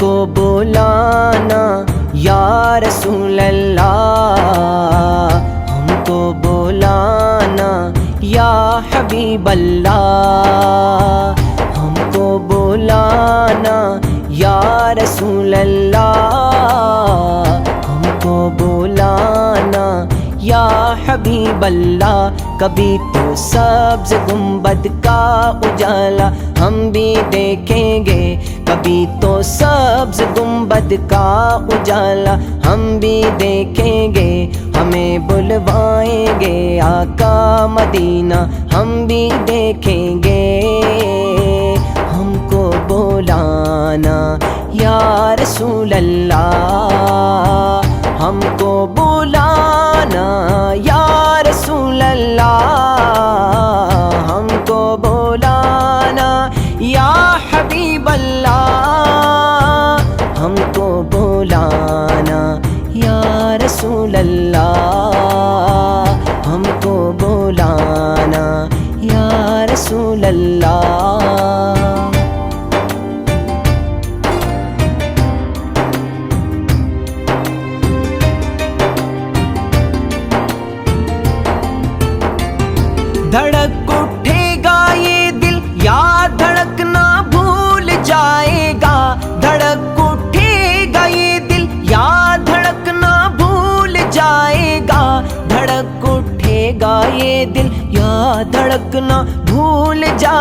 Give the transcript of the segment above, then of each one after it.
کو بولانا، یا رسول اللہ ہم کو بولانا، یا حبیب اللہ ہم کو بولانا، یا رسول اللہ ہم کو بولانا، یا حبیب اللہ کبھی تو سبز گنبد کا اجالا، ہم بھی دیکھیں گے کبھی تو سبز گنبد کا اجالا ہم بھی دیکھیں گے، ہمیں بلوائیں گے آقا مدینہ، ہم بھی دیکھیں گے۔ ہم کو بولانا، یا رسول اللہ، ہم کو بولانا، یا رسول اللہ، ہم کو بولانا، یا حبیب اللہ۔ اللہ ہم کو بولانا یا رسول اللہ۔ دھڑک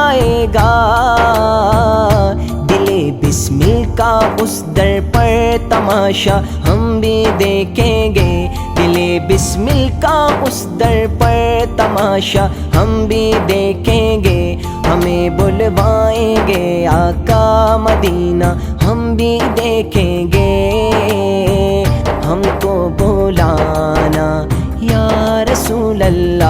بھول جائے گا۔ دل بسمل کا اس در پر تماشا ہم بھی دیکھیں گے۔ دل بسمل کا اس در پر تماشا ہم بھی دیکھیں گے۔ ہمیں بلوائیں گے آقا مدینہ، ہم بھی دیکھیں گے۔ ہم کو بولانا یا رسول اللہ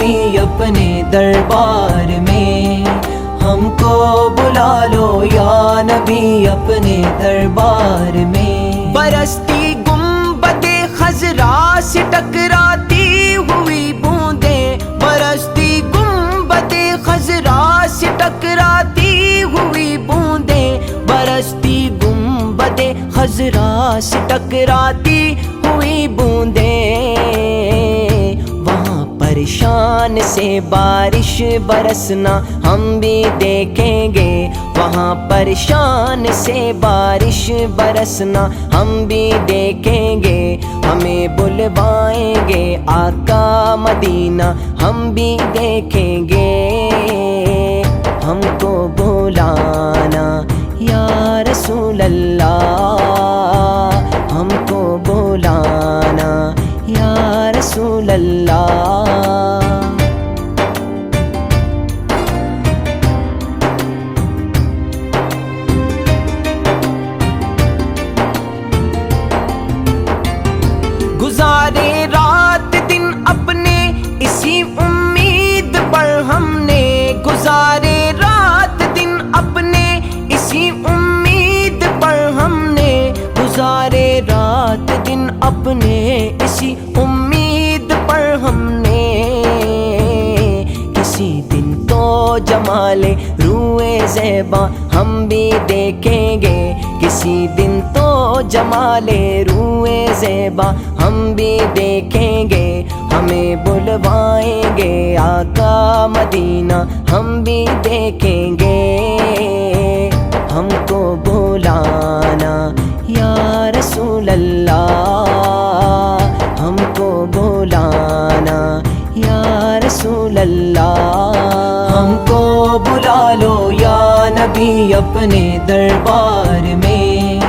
نبی اپنے دربار میں۔ ہم کو بلا لو یا نبی اپنے دربار میں۔ برستی گنبد خزرا سے ٹکراتی ہوئی بوندیں۔ برستی گنبد خزرا سے ٹکراتی ہوئی بوندیں۔ برستی گنبد خزرا سے ٹکراتی ہوئی بوندیں۔ شان سے بارش برسنا ہم بھی دیکھیں گے۔ وہاں پریشان سے بارش برسنا ہم بھی دیکھیں گے۔ ہمیں بلوائیں گے آقا مدینہ، ہم بھی دیکھیں گے۔ ہم دن اپنے اسی امید پر ہم نے کسی دن تو جمال روئے زیبا ہم بھی دیکھیں گے کسی دن تو جمال روئے زیبا ہم بھی دیکھیں گے ہمیں بلوائیں گے آقا مدینہ ہم بھی دیکھیں گے کو بولانا یا رسول اللہ۔ ہم کو بلا لو یا نبی اپنے دربار میں۔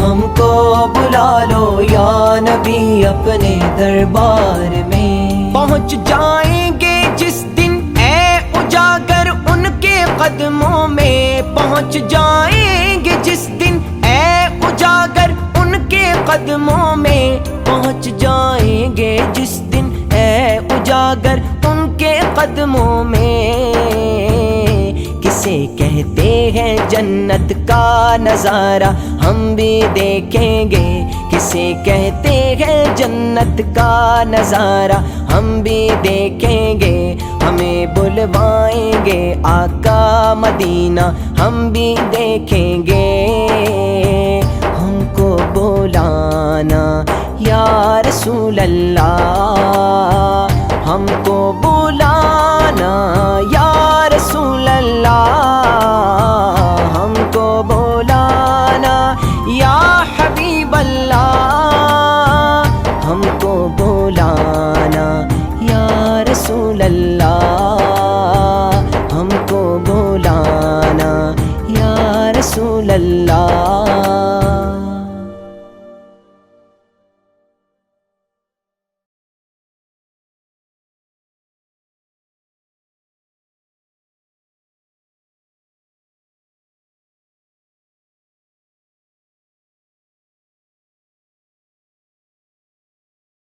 ہم کو بلا لو یا نبی اپنے دربار میں۔ پہنچ جائیں گے جس دن اے اجاگر ان کے قدموں میں۔ پہنچ جائیں گے جس دن اے اجاگر ان کے قدموں جس دن اے اجاگر ان کے قدموں میں کسے کہتے ہیں جنت کا نظارہ ہم بھی دیکھیں گے کسے کہتے ہیں جنت کا نظارہ ہم بھی دیکھیں گے ہمیں بلوائیں گے آقا مدینہ ہم بھی دیکھیں گے ہم کو بلانا یا رسول اللہ ہم کو بلانا یا رسول اللہ